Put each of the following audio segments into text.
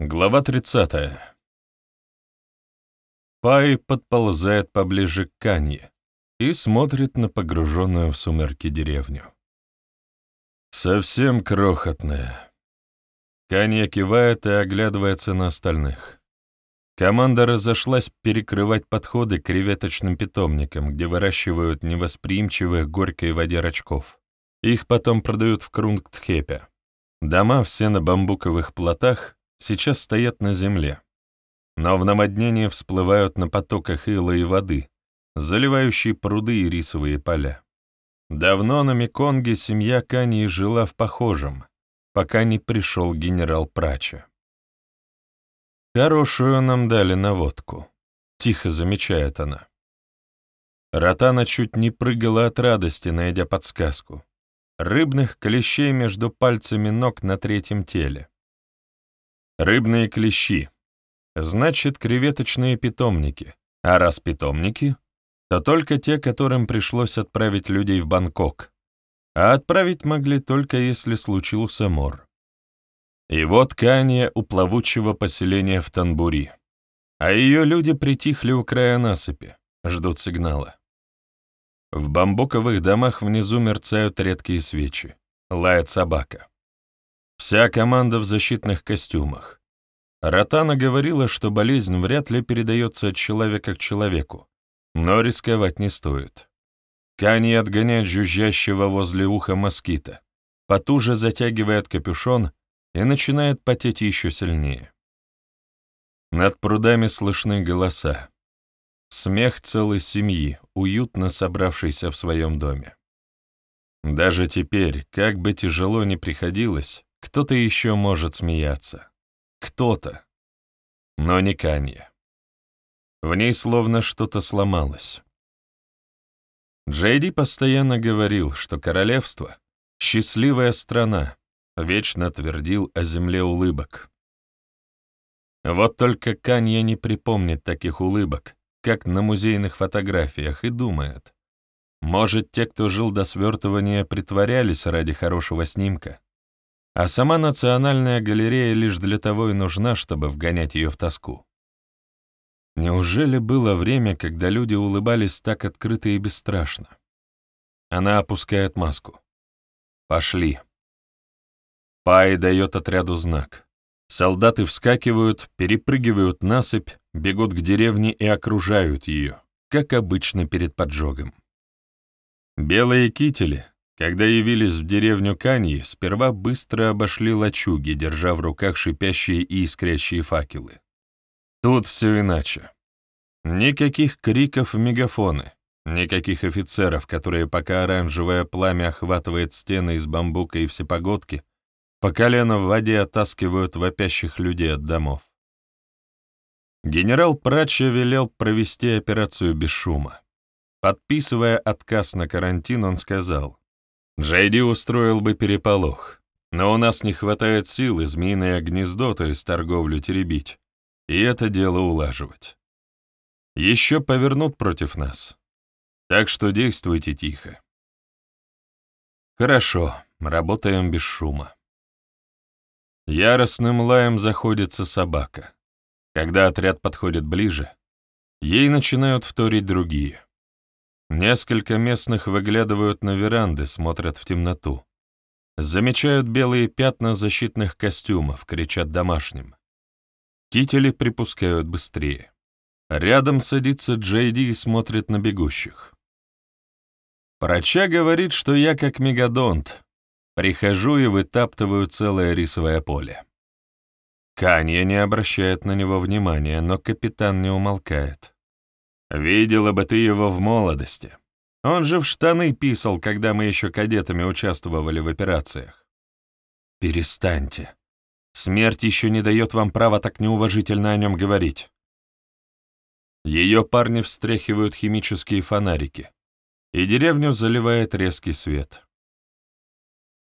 Глава 30. Пай подползает поближе к Канье и смотрит на погруженную в сумерки деревню. Совсем крохотная. Канья кивает и оглядывается на остальных. Команда разошлась перекрывать подходы к креветочным питомникам, где выращивают невосприимчивых горькой воде рачков. Их потом продают в Крунгтхепе. Дома все на бамбуковых плотах, сейчас стоят на земле, но в наводнении всплывают на потоках ила и воды, заливающие пруды и рисовые поля. Давно на Меконге семья Кании жила в похожем, пока не пришел генерал Прача. «Хорошую нам дали наводку», — тихо замечает она. Ротана чуть не прыгала от радости, найдя подсказку. Рыбных клещей между пальцами ног на третьем теле. Рыбные клещи. Значит, креветочные питомники. А раз питомники, то только те, которым пришлось отправить людей в Бангкок. А отправить могли только если случился мор. И вот Канья у плавучего поселения в Танбури. А ее люди притихли у края насыпи, ждут сигнала. В бамбуковых домах внизу мерцают редкие свечи. Лает собака. Вся команда в защитных костюмах. Ротана говорила, что болезнь вряд ли передается от человека к человеку, но рисковать не стоит. Кани отгоняет жужжащего возле уха москита, потуже затягивает капюшон и начинает потеть еще сильнее. Над прудами слышны голоса. Смех целой семьи, уютно собравшейся в своем доме. Даже теперь, как бы тяжело ни приходилось, кто-то еще может смеяться. Кто-то. Но не Канья. В ней словно что-то сломалось. Джейди постоянно говорил, что королевство — счастливая страна, вечно твердил о земле улыбок. Вот только Канья не припомнит таких улыбок, как на музейных фотографиях, и думает, может, те, кто жил до свертывания, притворялись ради хорошего снимка, а сама Национальная галерея лишь для того и нужна, чтобы вгонять ее в тоску. Неужели было время, когда люди улыбались так открыто и бесстрашно? Она опускает маску. «Пошли». Пай дает отряду знак. Солдаты вскакивают, перепрыгивают насыпь, бегут к деревне и окружают ее, как обычно перед поджогом. Белые кители, когда явились в деревню Каньи, сперва быстро обошли лачуги, держа в руках шипящие и искрящие факелы. Тут все иначе. Никаких криков в мегафоны, никаких офицеров, которые, пока оранжевое пламя охватывает стены из бамбука и всепогодки, по колено в воде оттаскивают вопящих людей от домов. Генерал Прача велел провести операцию без шума. Подписывая отказ на карантин, он сказал, Джейди устроил бы переполох, но у нас не хватает сил и змеиное гнездо, то есть торговлю теребить, и это дело улаживать. Еще повернут против нас, так что действуйте тихо. Хорошо, работаем без шума. Яростным лаем заходится собака. Когда отряд подходит ближе, ей начинают вторить другие. Несколько местных выглядывают на веранды, смотрят в темноту. Замечают белые пятна защитных костюмов, кричат домашним. Кители припускают быстрее. Рядом садится Джейди и смотрит на бегущих. Прача говорит, что я как мегадонт. Прихожу и вытаптываю целое рисовое поле. Канья не обращает на него внимания, но капитан не умолкает. Видела бы ты его в молодости. Он же в штаны писал, когда мы еще кадетами участвовали в операциях. Перестаньте. Смерть еще не дает вам права так неуважительно о нем говорить. Ее парни встряхивают химические фонарики, и деревню заливает резкий свет.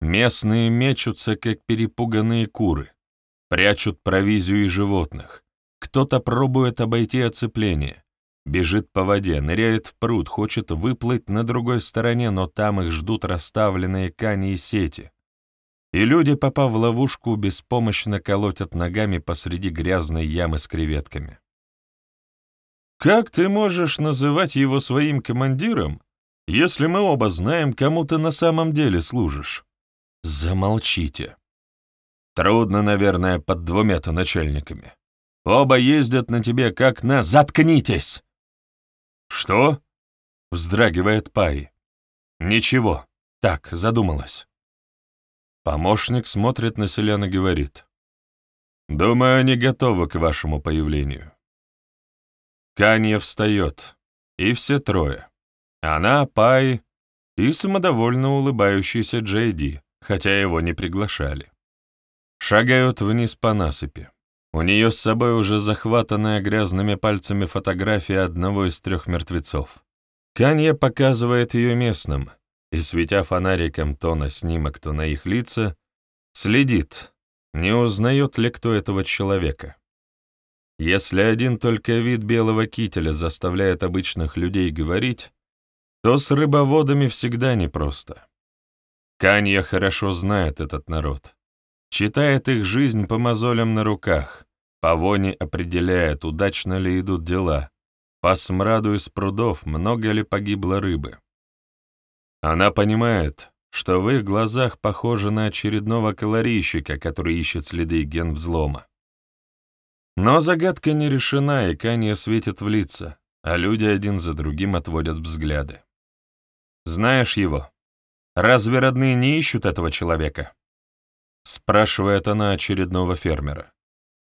Местные мечутся, как перепуганные куры, прячут провизию и животных. Кто-то пробует обойти оцепление, Бежит по воде, ныряет в пруд, хочет выплыть на другой стороне, но там их ждут расставленные кани и сети. и люди, попав в ловушку, беспомощно колотят ногами посреди грязной ямы с креветками. «Как ты можешь называть его своим командиром, если мы оба знаем, кому ты на самом деле служишь?» «Замолчите. Трудно, наверное, под двумя-то начальниками. Оба ездят на тебе, как на... Заткнитесь!» «Что?» — вздрагивает Пай. «Ничего. Так, задумалась». Помощник смотрит на селян и говорит. «Думаю, они готовы к вашему появлению». Канье встает, и все трое. Она, Пай и самодовольно улыбающийся Джейди, хотя его не приглашали. Шагают вниз по насыпи. У нее с собой уже захватанная грязными пальцами фотография одного из трех мертвецов. Канье показывает ее местным, и, светя фонариком то на снимок, то на их лица, следит, не узнает ли кто этого человека. Если один только вид белого кителя заставляет обычных людей говорить, то с рыбоводами всегда непросто. Канья хорошо знает этот народ. Читает их жизнь по мозолям на руках, по воне определяет, удачно ли идут дела, по смраду из прудов много ли погибло рыбы. Она понимает, что в их глазах похоже на очередного калорийщика, который ищет следы ген взлома. Но загадка не решена, и Канья светит в лица, а люди один за другим отводят взгляды. «Знаешь его? Разве родные не ищут этого человека?» Спрашивает она очередного фермера.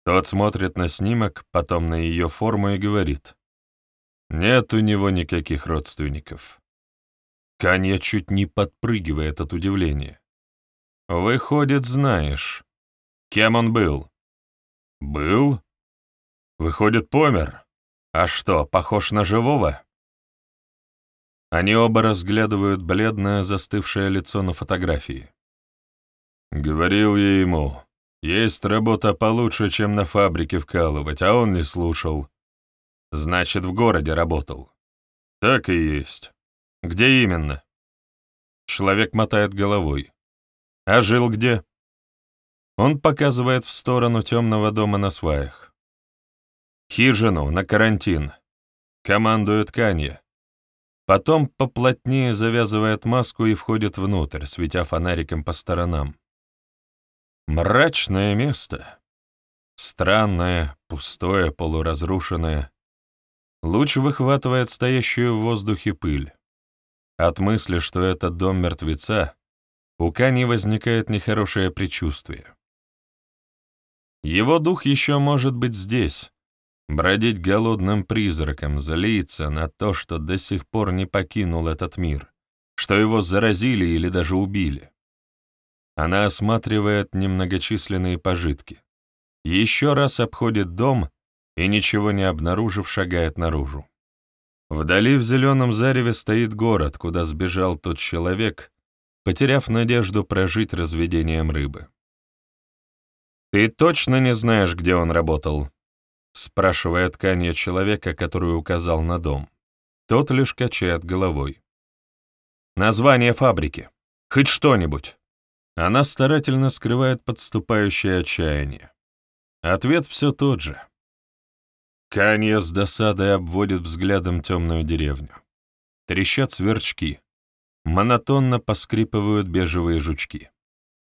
Тот смотрит на снимок, потом на ее форму и говорит. «Нет у него никаких родственников». Канья чуть не подпрыгивает от удивления. «Выходит, знаешь. Кем он был?» «Был? Выходит, помер. А что, похож на живого?» Они оба разглядывают бледное застывшее лицо на фотографии. Говорил я ему, есть работа получше, чем на фабрике вкалывать, а он не слушал. Значит, в городе работал. Так и есть. Где именно? Человек мотает головой. А жил где? Он показывает в сторону темного дома на сваях. Хижину, на карантин. Командует Канье. Потом поплотнее завязывает маску и входит внутрь, светя фонариком по сторонам. Мрачное место. Странное, пустое, полуразрушенное. Луч выхватывает стоящую в воздухе пыль. От мысли, что это дом мертвеца, у Кани возникает нехорошее предчувствие. Его дух еще может быть здесь, бродить голодным призраком, злиться на то, что до сих пор не покинул этот мир, что его заразили или даже убили. Она осматривает немногочисленные пожитки, еще раз обходит дом и, ничего не обнаружив, шагает наружу. Вдали в зеленом зареве стоит город, куда сбежал тот человек, потеряв надежду прожить разведением рыбы. «Ты точно не знаешь, где он работал?» — спрашивает Канья человека, который указал на дом. Тот лишь качает головой. «Название фабрики. Хоть что-нибудь». Она старательно скрывает подступающее отчаяние. Ответ все тот же. Канья с досадой обводит взглядом темную деревню. Трещат сверчки. Монотонно поскрипывают бежевые жучки.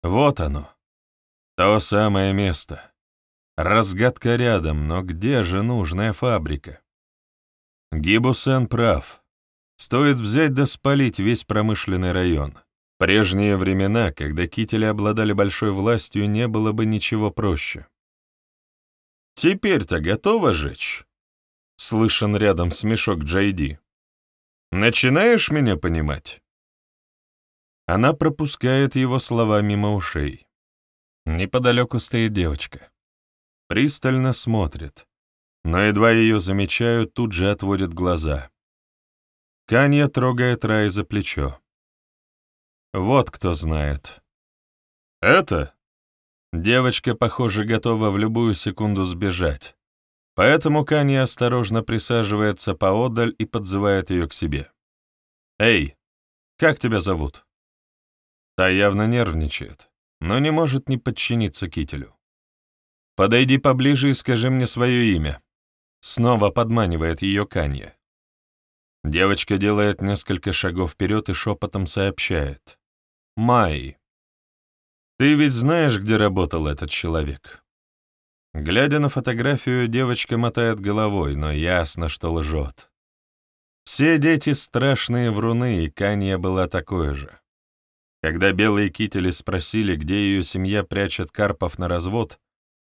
Вот оно. То самое место. Разгадка рядом, но где же нужная фабрика? Гибусен прав. Стоит взять да спалить весь промышленный район. Прежние времена, когда кители обладали большой властью, не было бы ничего проще. «Теперь-то готова жечь?» — слышен рядом смешок Джайди. «Начинаешь меня понимать?» Она пропускает его слова мимо ушей. Неподалеку стоит девочка. Пристально смотрит, но едва ее замечают, тут же отводит глаза. Канья трогает Рай за плечо. Вот кто знает. «Это?» Девочка, похоже, готова в любую секунду сбежать. Поэтому Канья осторожно присаживается поодаль и подзывает ее к себе. «Эй, как тебя зовут?» Та явно нервничает. но не может не подчиниться кителю. «Подойди поближе и скажи мне свое имя». Снова подманивает ее Канье. Девочка делает несколько шагов вперед и шепотом сообщает. «Май, ты ведь знаешь, где работал этот человек?» Глядя на фотографию, девочка мотает головой, но ясно, что лжет. Все дети — страшные вруны, и Канья была такой же. Когда белые кители спросили, где ее семья прячет карпов на развод,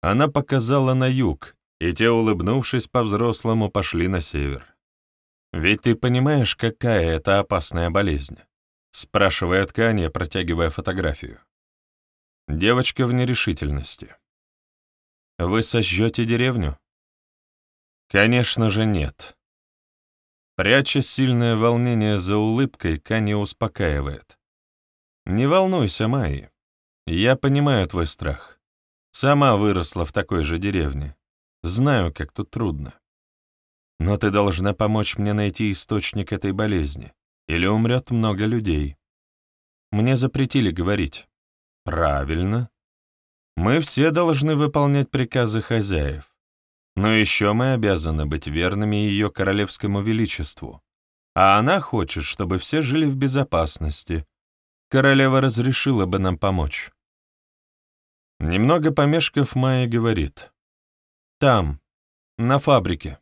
она показала на юг, и те, улыбнувшись по-взрослому, пошли на север. «Ведь ты понимаешь, какая это опасная болезнь?» — спрашивает Канья, протягивая фотографию. Девочка в нерешительности. «Вы сожжете деревню?» «Конечно же нет». Пряча сильное волнение за улыбкой, Канья успокаивает. «Не волнуйся, Майи. Я понимаю твой страх. Сама выросла в такой же деревне. Знаю, как тут трудно. Но ты должна помочь мне найти источник этой болезни, или умрет много людей. Мне запретили говорить. Правильно. Мы все должны выполнять приказы хозяев. Но еще мы обязаны быть верными ее королевскому величеству. А она хочет, чтобы все жили в безопасности, Королева разрешила бы нам помочь. Немного помешков, Майя говорит. Там, на фабрике,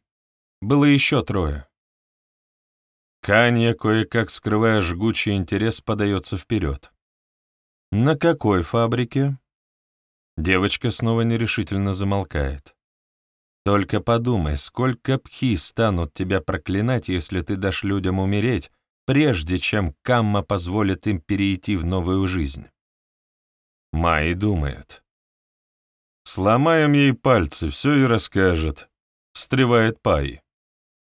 было еще трое. Канья, кое-как скрывая жгучий интерес, подается вперед. «На какой фабрике?» Девочка снова нерешительно замолкает. «Только подумай, сколько пхи станут тебя проклинать, если ты дашь людям умереть, прежде чем Камма позволит им перейти в новую жизнь. Май думает. «Сломаем ей пальцы, все и расскажет», — встревает Пай.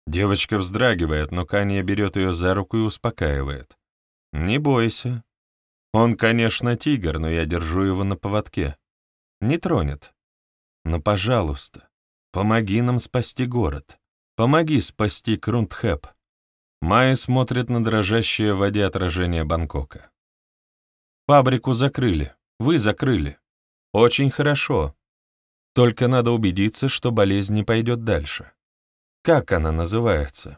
Девочка вздрагивает, но Канья берет ее за руку и успокаивает. «Не бойся. Он, конечно, тигр, но я держу его на поводке. Не тронет. Но, пожалуйста, помоги нам спасти город. Помоги спасти Крунтхэп. Майя смотрит на дрожащее в воде отражение Бангкока. «Фабрику закрыли. Вы закрыли. Очень хорошо. Только надо убедиться, что болезнь не пойдет дальше. Как она называется?»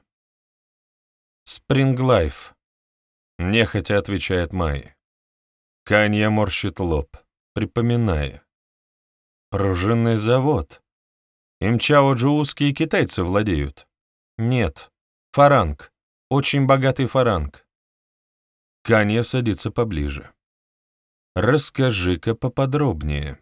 «Спринглайф», — нехотя отвечает Майя. Канья морщит лоб, припоминая. «Пружинный завод. Им чао-джоуские китайцы владеют?» «Нет, фаранг. Очень богатый фаранг. Канья садится поближе. Расскажи-ка поподробнее.